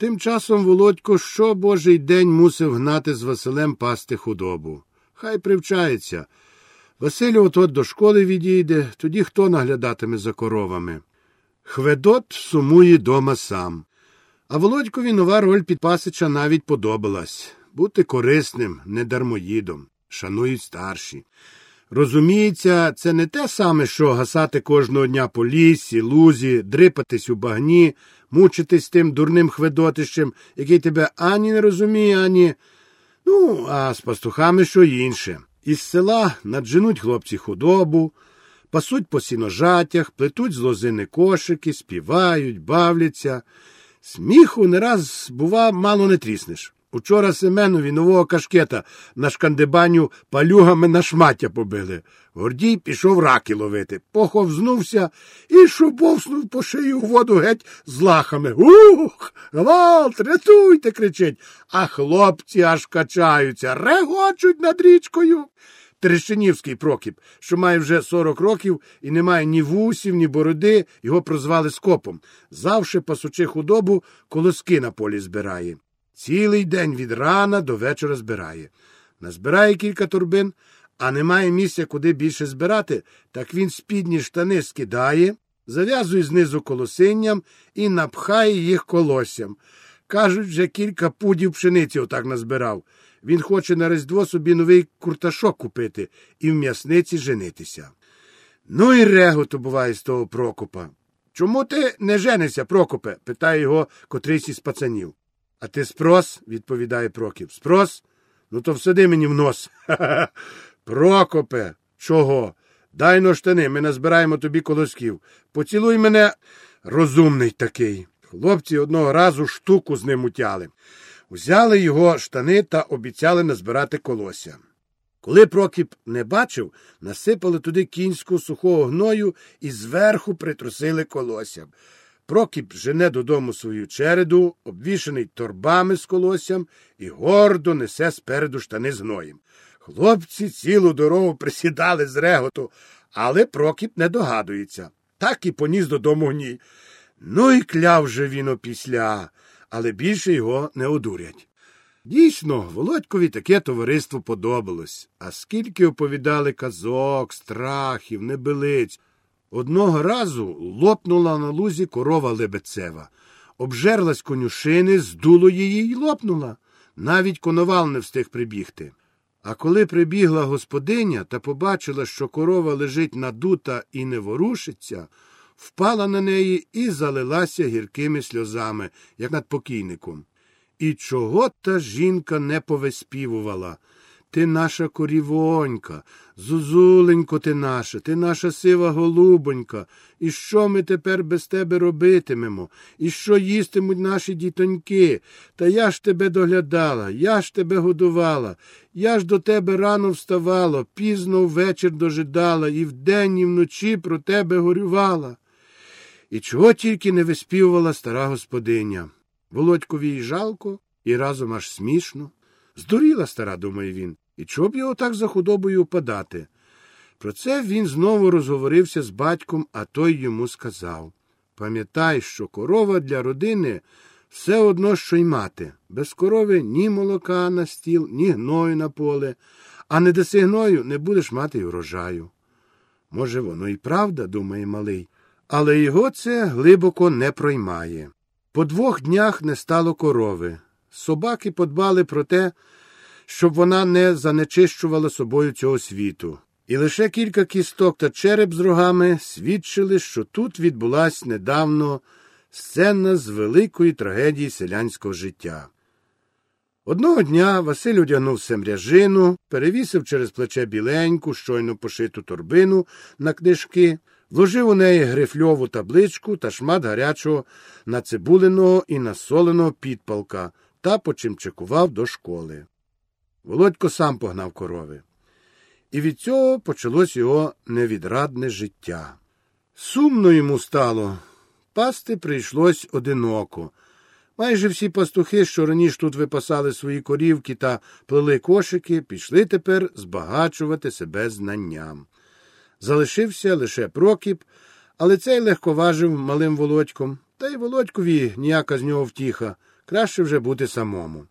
Тим часом Володько що божий день мусив гнати з Василем пасти худобу. Хай привчається. Василю от от до школи відійде, тоді хто наглядатиме за коровами. Хведот сумує дома сам. А Володькові нова роль підпасича навіть подобалась бути корисним, не дармоїдом, шанують старші. Розуміється, це не те саме, що гасати кожного дня по лісі, лузі, дрипатись у багні, мучитись тим дурним хведотищем, який тебе ані не розуміє, ані. Ну, а з пастухами що інше. Із села надженуть хлопці худобу, пасуть по сіножатях, плетуть з лозини кошики, співають, бавляться. Сміху не раз, бува, мало не тріснеш. Учора Семенові нового кашкета на шкандибаню палюгами на шмаття побили. Гордій пішов раки ловити, поховзнувся і шубовснув по шию у воду геть з лахами. Ух, гвалт, рятуйте, кричить. А хлопці аж качаються, регочуть над річкою. Терещинівський Прокіп, що має вже 40 років і не має ні вусів, ні бороди, його прозвали скопом. Завше пасучи худобу, колоски на полі збирає. Цілий день від рана до вечора збирає. Назбирає кілька турбин, а немає місця, куди більше збирати, так він спідні штани скидає, зав'язує знизу колосинням і напхає їх колоссям. Кажуть, вже кілька пудів пшениці отак назбирав. Він хоче на Різдво собі новий курташок купити і в м'ясниці женитися. Ну і реготу буває з того Прокопа. Чому ти не женишся, Прокопе? питає його котрийсь із пацанів. А ти спрос, відповідає Прокіп. Спрос? Ну, то всади мені в нос. Прокопе, чого? Дай но штани, ми назбираємо тобі колосків. Поцілуй мене, розумний такий. Хлопці одного разу штуку з ним утяли. Взяли його штани та обіцяли назбирати колося. Коли Прокіп не бачив, насипали туди кінську сухого гною і зверху притрусили колоссям. Прокіп жене додому свою череду, обвішаний торбами з колоссям, і гордо несе спереду штани з гноєм. Хлопці цілу дорогу присідали з реготу, але Прокіп не догадується. Так і поніс додому гній. Ну і кляв же він опісля, але більше його не одурять. Дійсно, Володькові таке товариство подобалось, а скільки оповідали казок, страхів, небилиць. Одного разу лопнула на лузі корова лебецева, обжерлась конюшини, здуло її і лопнула. Навіть коновал не встиг прибігти. А коли прибігла господиня та побачила, що корова лежить надута і не ворушиться, впала на неї і залилася гіркими сльозами, як над покійником. І чого та жінка не повеспівувала? Ти наша корівонька, зузуленько ти наша, ти наша сива голубонька. І що ми тепер без тебе робитимемо? І що їстимуть наші дітоньки? Та я ж тебе доглядала, я ж тебе годувала, я ж до тебе рано вставала, пізно ввечір дожидала, і вдень, і вночі про тебе горювала. І чого тільки не виспівувала стара господиня. Володькові й жалко, і разом аж смішно. Здуріла стара, думає він, і чого б його так за худобою подати? Про це він знову розговорився з батьком, а той йому сказав Пам'ятай, що корова для родини все одно, що й мати. Без корови ні молока на стіл, ні гною на поле, а не даси гною не будеш мати й врожаю. Може, воно і правда, думає малий, але його це глибоко не проймає. По двох днях не стало корови. Собаки подбали про те, щоб вона не занечищувала собою цього світу. І лише кілька кісток та череп з рогами свідчили, що тут відбулась недавно сцена з великої трагедії селянського життя. Одного дня Василь одягнув семряжину, перевісив через плече біленьку, щойно пошиту торбину на книжки, вложив у неї грифльову табличку та шмат гарячого нацибуленого і насоленого підпалка та почимчикував до школи. Володько сам погнав корови. І від цього почалось його невідрадне життя. Сумно йому стало. Пасти прийшлось одиноко. Майже всі пастухи, що раніше тут випасали свої корівки та плели кошики, пішли тепер збагачувати себе знанням. Залишився лише Прокіп, але цей легковажив малим володьком. Та й Володькові ніяка з нього втіха. Краще вже бути самому.